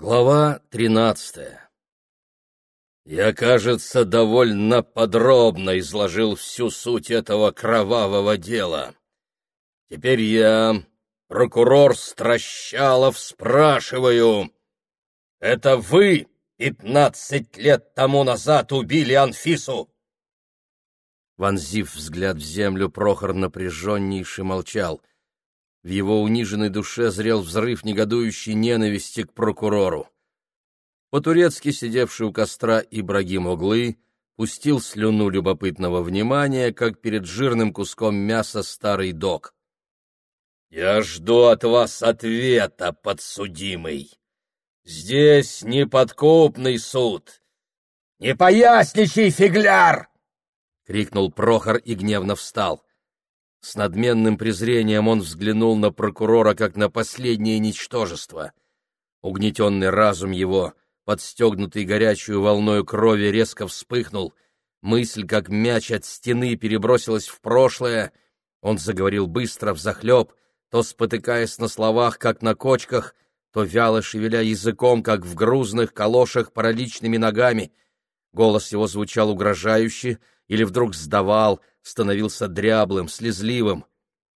Глава тринадцатая Я, кажется, довольно подробно изложил всю суть этого кровавого дела. Теперь я, прокурор Стращалов, спрашиваю, это вы пятнадцать лет тому назад убили Анфису? Вонзив взгляд в землю, Прохор напряженнейше молчал. В его униженной душе зрел взрыв негодующей ненависти к прокурору. По-турецки сидевший у костра Ибрагим Оглы пустил слюну любопытного внимания, как перед жирным куском мяса старый док. «Я жду от вас ответа, подсудимый. Здесь неподкупный суд. Не поясничай, фигляр!» — крикнул Прохор и гневно встал. С надменным презрением он взглянул на прокурора, как на последнее ничтожество. Угнетенный разум его, подстегнутый горячую волною крови, резко вспыхнул. Мысль, как мяч от стены, перебросилась в прошлое. Он заговорил быстро, взахлеб, то спотыкаясь на словах, как на кочках, то вяло шевеля языком, как в грузных калошах параличными ногами. Голос его звучал угрожающе или вдруг сдавал, становился дряблым, слезливым.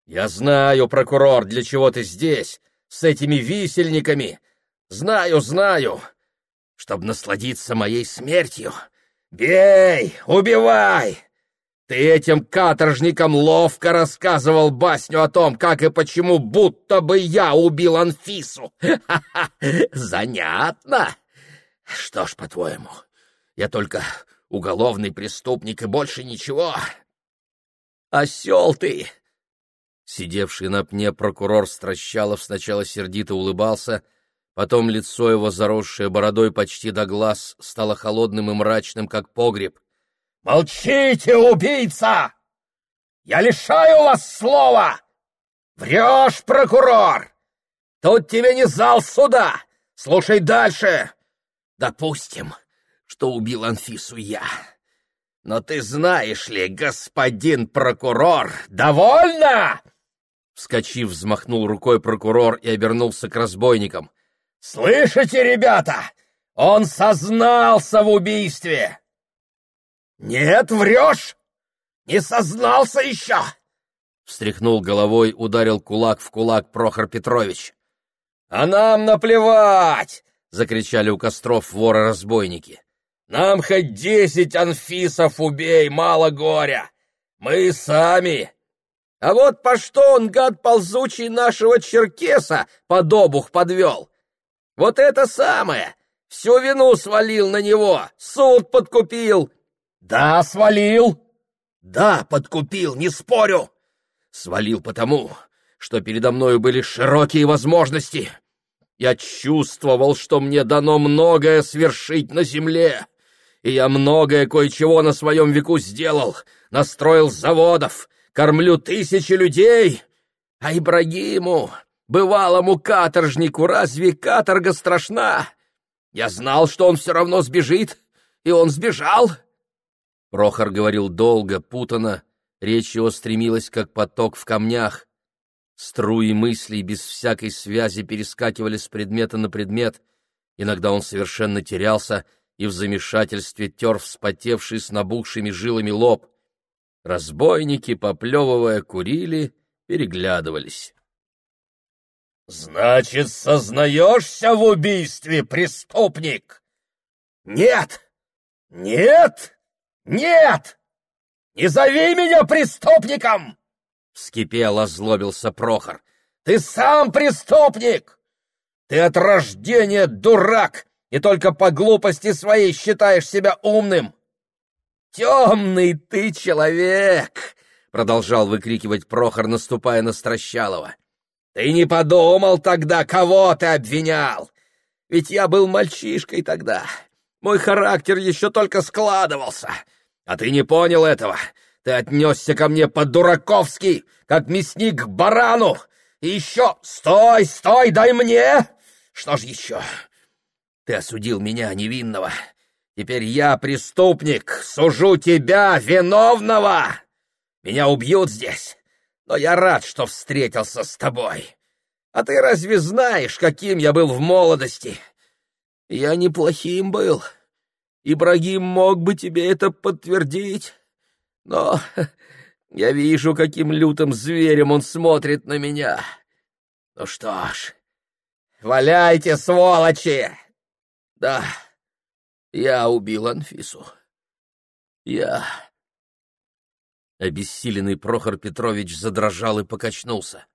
«Я знаю, прокурор, для чего ты здесь, с этими висельниками. Знаю, знаю. Чтоб насладиться моей смертью. Бей, убивай!» Ты этим каторжникам ловко рассказывал басню о том, как и почему будто бы я убил Анфису. Занятно. Что ж, по-твоему, я только уголовный преступник и больше ничего. Осел ты! Сидевший на пне прокурор Стращалов сначала сердито улыбался, потом лицо его, заросшее бородой почти до глаз, стало холодным и мрачным, как погреб. «Молчите, убийца! Я лишаю вас слова! Врешь, прокурор! Тут тебе не зал суда! Слушай дальше! Допустим, что убил Анфису я. Но ты знаешь ли, господин прокурор, довольно!» Вскочив, взмахнул рукой прокурор и обернулся к разбойникам. «Слышите, ребята? Он сознался в убийстве!» «Нет, врешь! Не сознался еще!» Встряхнул головой, ударил кулак в кулак Прохор Петрович. «А нам наплевать!» — закричали у костров воры-разбойники. Нам хоть десять анфисов убей, мало горя. Мы сами. А вот по что он, гад ползучий, нашего черкеса под обух подвел? Вот это самое! Всю вину свалил на него, суд подкупил. Да, свалил. Да, подкупил, не спорю. Свалил потому, что передо мною были широкие возможности. Я чувствовал, что мне дано многое свершить на земле и я многое кое-чего на своем веку сделал, настроил заводов, кормлю тысячи людей. А Ибрагиму, бывалому каторжнику, разве каторга страшна? Я знал, что он все равно сбежит, и он сбежал. Прохор говорил долго, путано, речь его стремилась, как поток в камнях. Струи мыслей без всякой связи перескакивали с предмета на предмет. Иногда он совершенно терялся — и в замешательстве тер вспотевший с набухшими жилами лоб. Разбойники, поплевывая, курили, переглядывались. — Значит, сознаешься в убийстве, преступник? — Нет! Нет! Нет! Не зови меня преступником! — вскипел, озлобился Прохор. — Ты сам преступник! Ты от рождения дурак, и только по глупости своей считаешь себя умным. «Темный ты человек!» — продолжал выкрикивать Прохор, наступая на Стращалова. «Ты не подумал тогда, кого ты обвинял? Ведь я был мальчишкой тогда. Мой характер еще только складывался. А ты не понял этого. Ты отнесся ко мне по-дураковски, как мясник к барану. И еще... Стой, стой, дай мне! Что ж еще? Ты осудил меня, невинного. Теперь я преступник, сужу тебя, виновного. Меня убьют здесь, но я рад, что встретился с тобой. А ты разве знаешь, каким я был в молодости? я неплохим был. Ибрагим мог бы тебе это подтвердить, но я вижу, каким лютым зверем он смотрит на меня. Ну что ж, валяйте, сволочи! Да, я убил Анфису. Я... Обессиленный Прохор Петрович задрожал и покачнулся.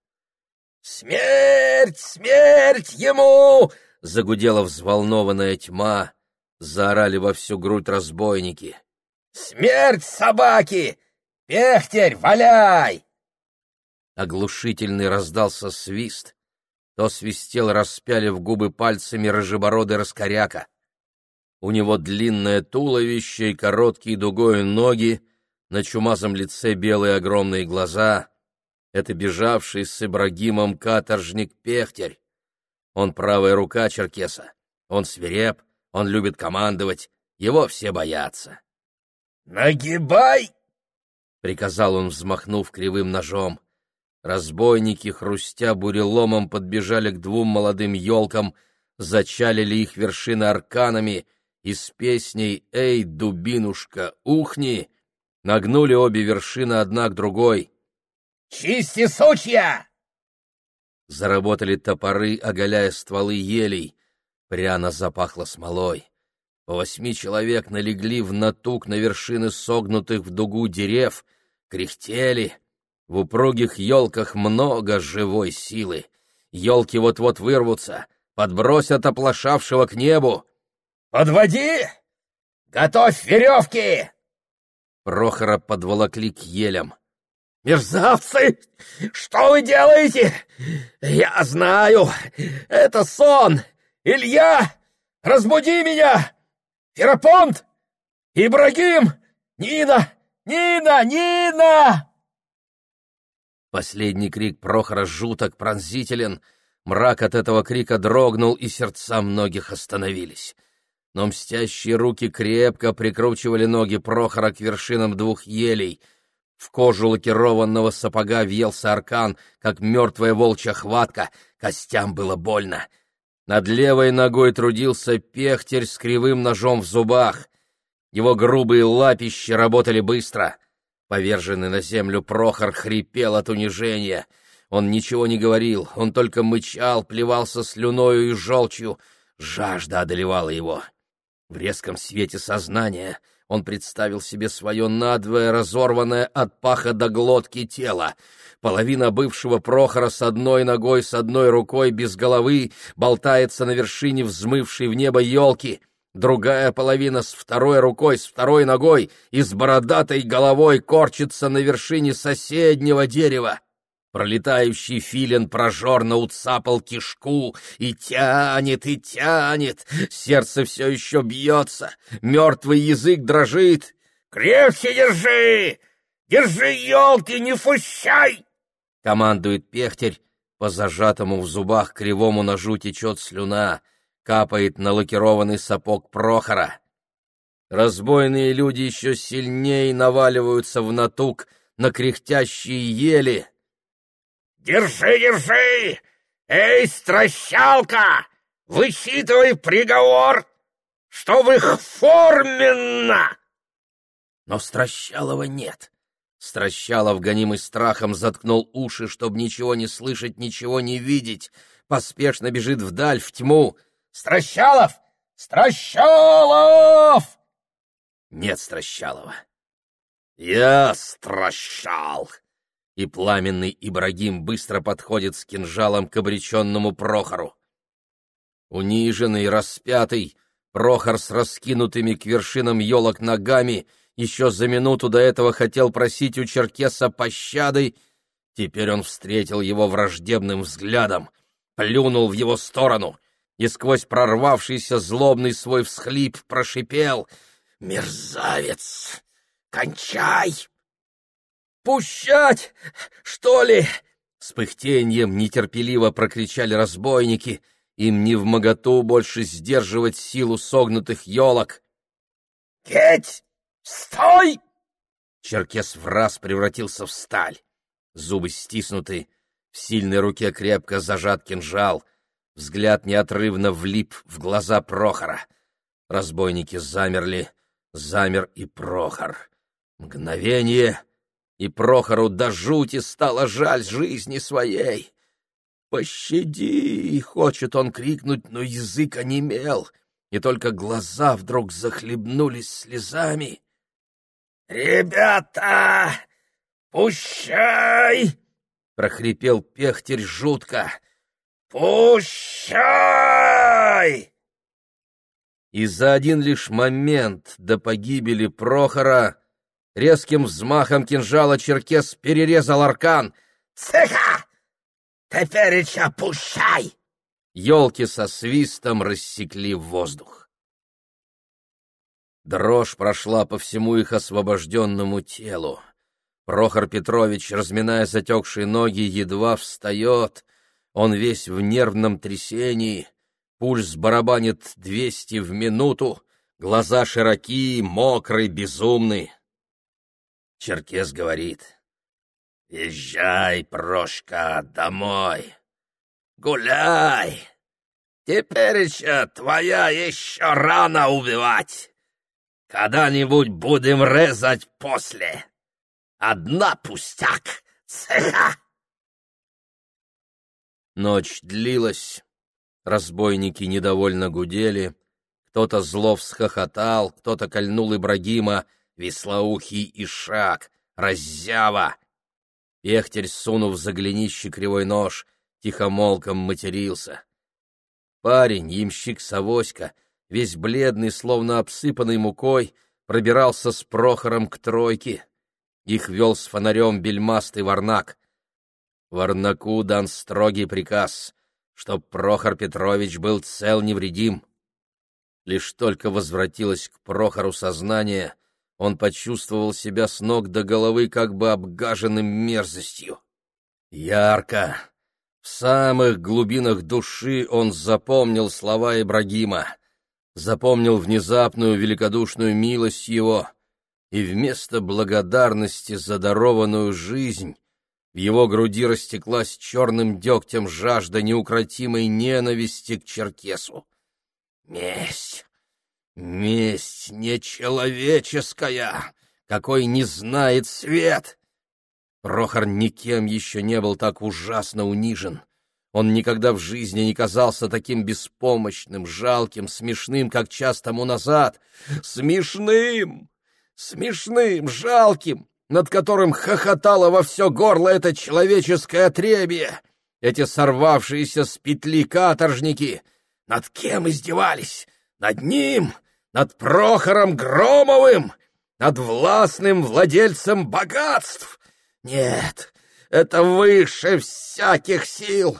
«Смерть! Смерть ему!» — загудела взволнованная тьма. Заорали во всю грудь разбойники. «Смерть собаки! Пехтерь, валяй!» Оглушительный раздался свист. То свистел, распялив губы пальцами рыжебородый раскоряка. У него длинное туловище и короткие дугой ноги, на чумазом лице белые огромные глаза. Это бежавший с Ибрагимом каторжник Пехтерь. Он правая рука Черкеса. Он свиреп, он любит командовать, его все боятся. «Нагибай!» — приказал он, взмахнув кривым ножом. Разбойники, хрустя буреломом, подбежали к двум молодым елкам, зачалили их вершины арканами и с песней «Эй, дубинушка, ухни!» нагнули обе вершины одна к другой. «Чисти сучья!» Заработали топоры, оголяя стволы елей. Пряно запахло смолой. По восьми человек налегли в натуг на вершины согнутых в дугу дерев, кряхтели. В упругих елках много живой силы. Елки вот-вот вырвутся, подбросят оплошавшего к небу. «Подводи! Готовь веревки!» Прохора подволокли к елям. «Мерзавцы! Что вы делаете? Я знаю! Это сон! Илья! Разбуди меня! Ферапонт! Ибрагим! Нина! Нина! Нина!» Последний крик Прохора жуток, пронзителен. Мрак от этого крика дрогнул, и сердца многих остановились. Но мстящие руки крепко прикручивали ноги Прохора к вершинам двух елей. В кожу лакированного сапога въелся аркан, как мертвая волчья хватка, костям было больно. Над левой ногой трудился пехтерь с кривым ножом в зубах. Его грубые лапища работали быстро. Поверженный на землю Прохор хрипел от унижения. Он ничего не говорил, он только мычал, плевался слюною и желчью. Жажда одолевала его. В резком свете сознания он представил себе свое надвое разорванное от паха до глотки тело. Половина бывшего Прохора с одной ногой, с одной рукой, без головы, болтается на вершине взмывшей в небо елки — Другая половина с второй рукой, с второй ногой и с бородатой головой корчится на вершине соседнего дерева. Пролетающий филин прожорно уцапал кишку и тянет, и тянет. Сердце все еще бьется, мертвый язык дрожит. «Крепче держи! Держи елки, не фущай!» Командует пехтерь, по зажатому в зубах кривому ножу течет слюна — капает на лакированный сапог Прохора. Разбойные люди еще сильнее наваливаются в натуг на кряхтящие ели. «Держи, держи! Эй, стращалка! Высчитывай приговор, чтобы их форменно!» Но Стращалова нет. Стращалов, гонимый страхом, заткнул уши, чтобы ничего не слышать, ничего не видеть. Поспешно бежит вдаль, в тьму — Стращалов! Стращалов!» Нет Стращалова. «Я стращал!» И пламенный Ибрагим быстро подходит с кинжалом к обреченному Прохору. Униженный, распятый, Прохор с раскинутыми к вершинам елок ногами еще за минуту до этого хотел просить у Черкеса пощады, теперь он встретил его враждебным взглядом, плюнул в его сторону, и сквозь прорвавшийся злобный свой всхлип прошипел «Мерзавец! Кончай!» «Пущать, что ли?» С пыхтеньем нетерпеливо прокричали разбойники. Им не в моготу больше сдерживать силу согнутых елок. «Кеть! Стой!» Черкес в раз превратился в сталь. Зубы стиснуты, в сильной руке крепко зажат кинжал — Взгляд неотрывно влип в глаза Прохора. Разбойники замерли, замер и Прохор. Мгновение, и Прохору до жути стало жаль жизни своей. «Пощади!» — хочет он крикнуть, но язык онемел, и только глаза вдруг захлебнулись слезами. «Ребята, пущай!» — прохрипел Пехтерь жутко. «Пущай!» И за один лишь момент до погибели Прохора резким взмахом кинжала черкес перерезал аркан. «Цеха! Тепереча пущай!» Елки со свистом рассекли воздух. Дрожь прошла по всему их освобожденному телу. Прохор Петрович, разминая затекшие ноги, едва встает. Он весь в нервном трясении. Пульс барабанит двести в минуту. Глаза широкие, мокрые, безумные. Черкес говорит. «Езжай, Прошка, домой. Гуляй. Теперь еще твоя еще рано убивать. Когда-нибудь будем резать после». Одна пустяк! Цеха!» Ночь длилась. Разбойники недовольно гудели. Кто-то зло всхохотал, кто-то кольнул Ибрагима, веслоухий и шаг, раззява. Пехтерь, сунув за голенище кривой нож, тихомолком матерился. Парень, ямщик Савоська, весь бледный, словно обсыпанный мукой, пробирался с Прохором к тройке. Их вел с фонарем бельмастый Варнак. Варнаку дан строгий приказ, чтоб Прохор Петрович был цел невредим. Лишь только возвратилось к Прохору сознание, он почувствовал себя с ног до головы как бы обгаженным мерзостью. Ярко, в самых глубинах души он запомнил слова Ибрагима, запомнил внезапную великодушную милость его — и вместо благодарности за дарованную жизнь в его груди растеклась черным дегтем жажда неукротимой ненависти к Черкесу. Месть! Месть нечеловеческая, какой не знает свет! Прохор никем еще не был так ужасно унижен. Он никогда в жизни не казался таким беспомощным, жалким, смешным, как час тому назад. Смешным! смешным, жалким, над которым хохотало во все горло это человеческое отребье, эти сорвавшиеся с петли каторжники. Над кем издевались? Над ним, над Прохором Громовым, над властным владельцем богатств. Нет, это выше всяких сил.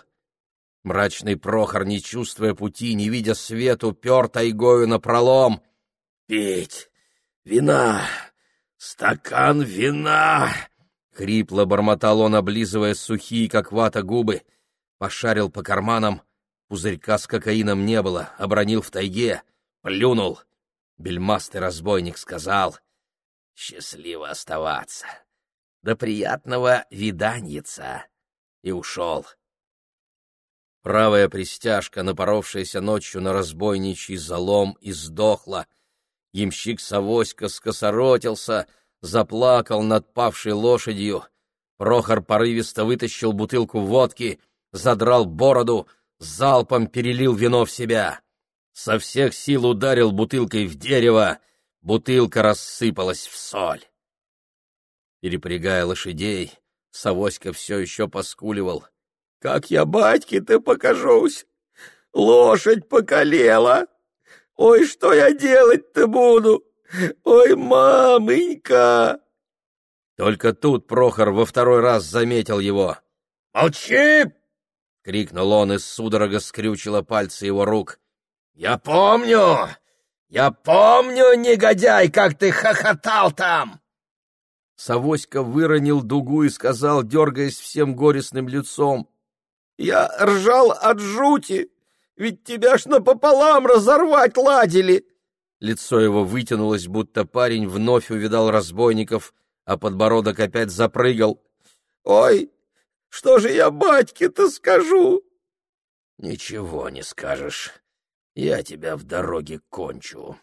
Мрачный Прохор, не чувствуя пути, не видя свету, пер тайгою напролом. Пить! «Вина! Стакан вина!» Хрипло бормотал он, облизывая сухие, как вата, губы. Пошарил по карманам. Пузырька с кокаином не было. Обронил в тайге. Плюнул. Бельмастый разбойник сказал. «Счастливо оставаться. До приятного виданьица!» И ушел. Правая пристяжка, напоровшаяся ночью на разбойничий залом, и сдохла — Ямщик Савоська скосоротился, заплакал над павшей лошадью. Прохор порывисто вытащил бутылку водки, задрал бороду, залпом перелил вино в себя. Со всех сил ударил бутылкой в дерево, бутылка рассыпалась в соль. Перепрягая лошадей, Савоська все еще поскуливал. — Как я батьке-то покажусь! Лошадь покалела! Ой, что я делать-то буду? Ой, мамонька!» Только тут Прохор во второй раз заметил его. «Молчи!» — крикнул он, и судорога скрючила пальцы его рук. «Я помню! Я помню, негодяй, как ты хохотал там!» Савоська выронил дугу и сказал, дергаясь всем горестным лицом. «Я ржал от жути!» Ведь тебя ж напополам разорвать ладили!» Лицо его вытянулось, будто парень вновь увидал разбойников, а подбородок опять запрыгал. «Ой, что же я батьке-то скажу?» Ничего не скажешь. Я тебя в дороге кончу.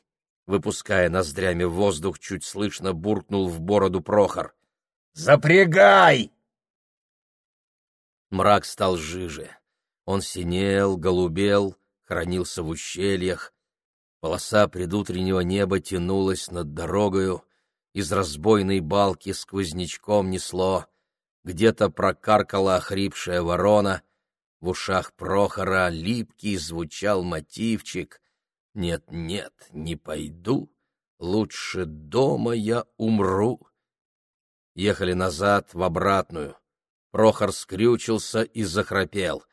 Выпуская ноздрями воздух, чуть слышно буркнул в бороду Прохор. «Запрягай!» Мрак стал жиже. Он синел, голубел, хранился в ущельях. Полоса предутреннего неба тянулась над дорогою, из разбойной балки сквознячком несло, где-то прокаркала охрипшая ворона, в ушах Прохора липкий звучал мотивчик «Нет-нет, не пойду, лучше дома я умру». Ехали назад, в обратную. Прохор скрючился и захрапел.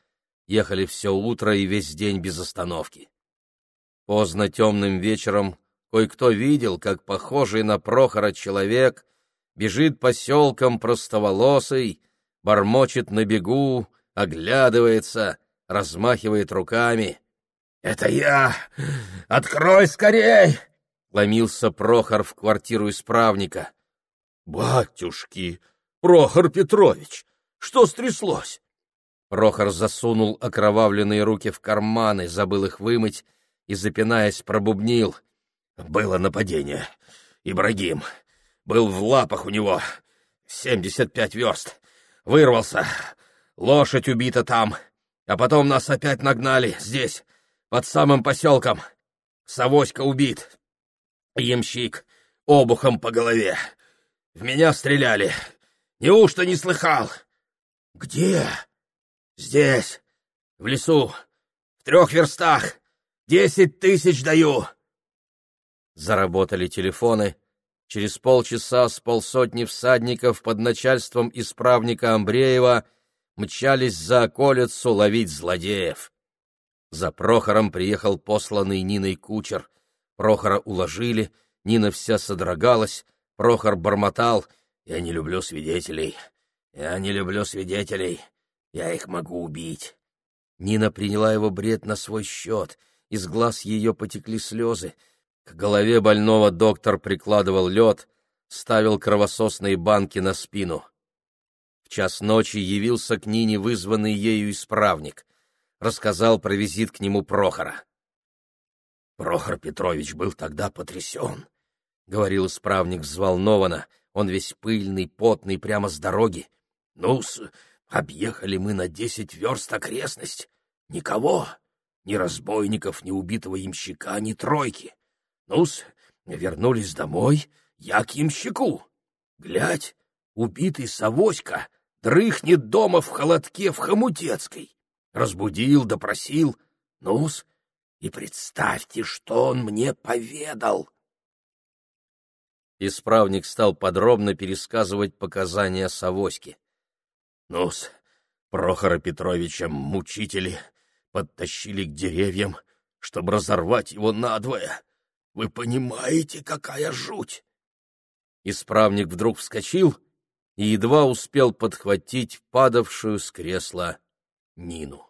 Ехали все утро и весь день без остановки. Поздно темным вечером кое-кто видел, как похожий на Прохора человек бежит поселком простоволосый, бормочет на бегу, оглядывается, размахивает руками. «Это я! Открой скорей!» — ломился Прохор в квартиру исправника. «Батюшки! Прохор Петрович! Что стряслось?» Прохор засунул окровавленные руки в карманы, забыл их вымыть и, запинаясь, пробубнил. «Было нападение. Ибрагим. Был в лапах у него. Семьдесят пять верст. Вырвался. Лошадь убита там, а потом нас опять нагнали здесь, под самым поселком. Савоська убит. Ямщик обухом по голове. В меня стреляли. Неужто не слыхал? Где? Здесь, в лесу, в трех верстах. Десять тысяч даю. Заработали телефоны. Через полчаса с полсотни всадников под начальством исправника Амбреева — мчались за околицу ловить злодеев. За Прохором приехал посланный Ниной кучер. Прохора уложили, Нина вся содрогалась, Прохор бормотал «Я не люблю свидетелей, я не люблю свидетелей, я их могу убить». Нина приняла его бред на свой счет, из глаз ее потекли слезы. К голове больного доктор прикладывал лед, ставил кровососные банки на спину. В час ночи явился к Нине вызванный ею исправник. Рассказал про визит к нему Прохора. Прохор Петрович был тогда потрясен, — говорил исправник взволнованно. Он весь пыльный, потный, прямо с дороги. ну объехали мы на десять верст окрестность. Никого, ни разбойников, ни убитого ямщика, ни тройки. ну вернулись домой, я к ямщику. Глядь, убитый Савоська дрыхнет дома в холодке в Хомутецкой. Разбудил, допросил. Ну-с, и представьте, что он мне поведал. Исправник стал подробно пересказывать показания Савоськи. Ну-с, Прохора Петровича мучители подтащили к деревьям, чтобы разорвать его надвое. Вы понимаете, какая жуть? Исправник вдруг вскочил — и едва успел подхватить падавшую с кресла Нину.